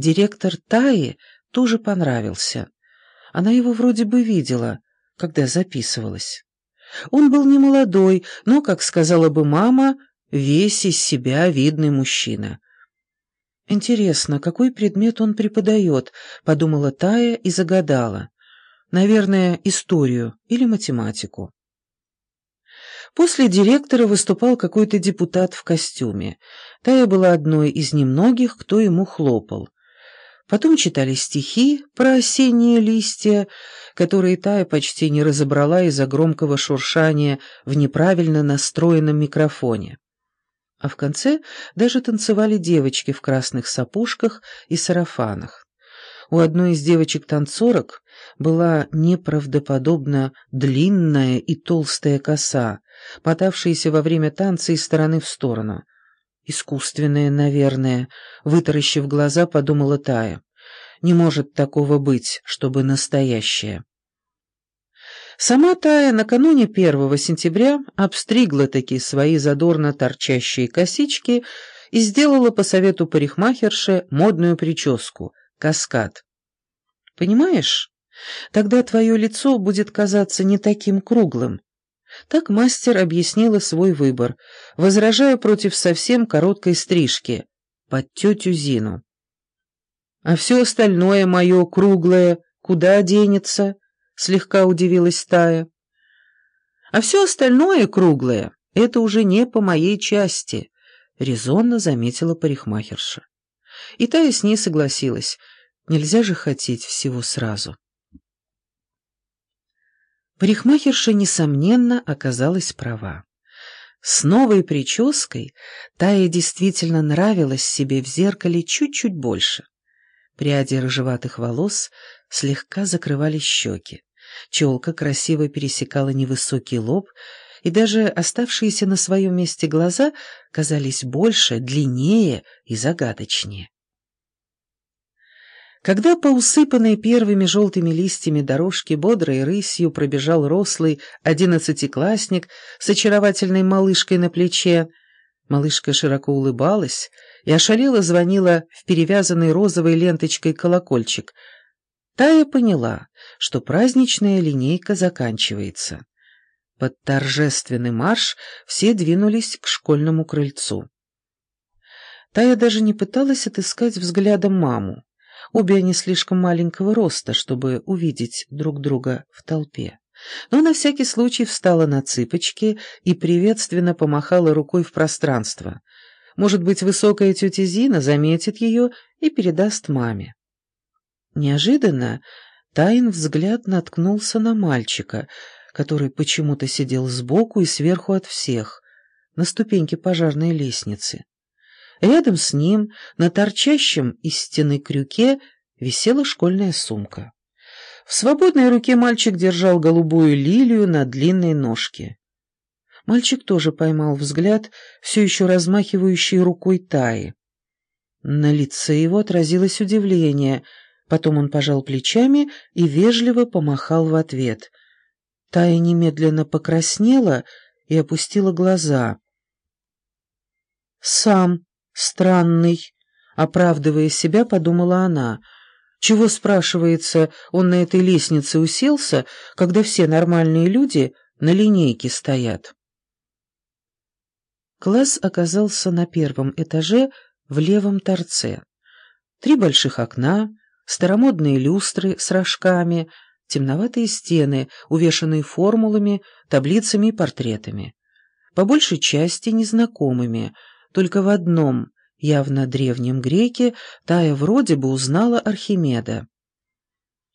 Директор Таи тоже понравился. Она его вроде бы видела, когда записывалась. Он был не молодой, но, как сказала бы мама, весь из себя видный мужчина. «Интересно, какой предмет он преподает?» — подумала Тая и загадала. «Наверное, историю или математику». После директора выступал какой-то депутат в костюме. Тая была одной из немногих, кто ему хлопал. Потом читали стихи про осенние листья, которые Тая почти не разобрала из-за громкого шуршания в неправильно настроенном микрофоне. А в конце даже танцевали девочки в красных сапожках и сарафанах. У одной из девочек-танцорок была неправдоподобно длинная и толстая коса, мотавшаяся во время танца из стороны в сторону. «Искусственное, наверное», — вытаращив глаза, подумала Тая. «Не может такого быть, чтобы настоящее». Сама Тая накануне первого сентября обстригла такие свои задорно торчащие косички и сделала по совету парикмахерши модную прическу — каскад. «Понимаешь, тогда твое лицо будет казаться не таким круглым, так мастер объяснила свой выбор, возражая против совсем короткой стрижки под тетю Зину. «А все остальное мое круглое куда денется?» — слегка удивилась Тая. «А все остальное круглое — это уже не по моей части», — резонно заметила парикмахерша. И Тая с ней согласилась. Нельзя же хотеть всего сразу. Парикмахерша, несомненно, оказалась права. С новой прической Тая действительно нравилась себе в зеркале чуть-чуть больше. Пряди рыжеватых волос слегка закрывали щеки. Челка красиво пересекала невысокий лоб, и даже оставшиеся на своем месте глаза казались больше, длиннее и загадочнее. Когда по усыпанной первыми желтыми листьями дорожке бодрой рысью пробежал рослый одиннадцатиклассник с очаровательной малышкой на плече, малышка широко улыбалась и ошалело звонила в перевязанный розовой ленточкой колокольчик. Тая поняла, что праздничная линейка заканчивается. Под торжественный марш все двинулись к школьному крыльцу. Тая даже не пыталась отыскать взглядом маму. Обе они слишком маленького роста, чтобы увидеть друг друга в толпе. Но на всякий случай встала на цыпочки и приветственно помахала рукой в пространство. Может быть, высокая тетя Зина заметит ее и передаст маме. Неожиданно Тайн взгляд наткнулся на мальчика, который почему-то сидел сбоку и сверху от всех, на ступеньке пожарной лестницы. Рядом с ним, на торчащем из стены крюке, висела школьная сумка. В свободной руке мальчик держал голубую лилию на длинной ножке. Мальчик тоже поймал взгляд, все еще размахивающий рукой Таи. На лице его отразилось удивление, потом он пожал плечами и вежливо помахал в ответ. Тая немедленно покраснела и опустила глаза. «Сам Странный, оправдывая себя, подумала она. Чего, спрашивается, он на этой лестнице уселся, когда все нормальные люди на линейке стоят? Класс оказался на первом этаже в левом торце. Три больших окна, старомодные люстры с рожками, темноватые стены, увешанные формулами, таблицами и портретами. По большей части незнакомыми — только в одном, явно древнем греке, Тая вроде бы узнала Архимеда.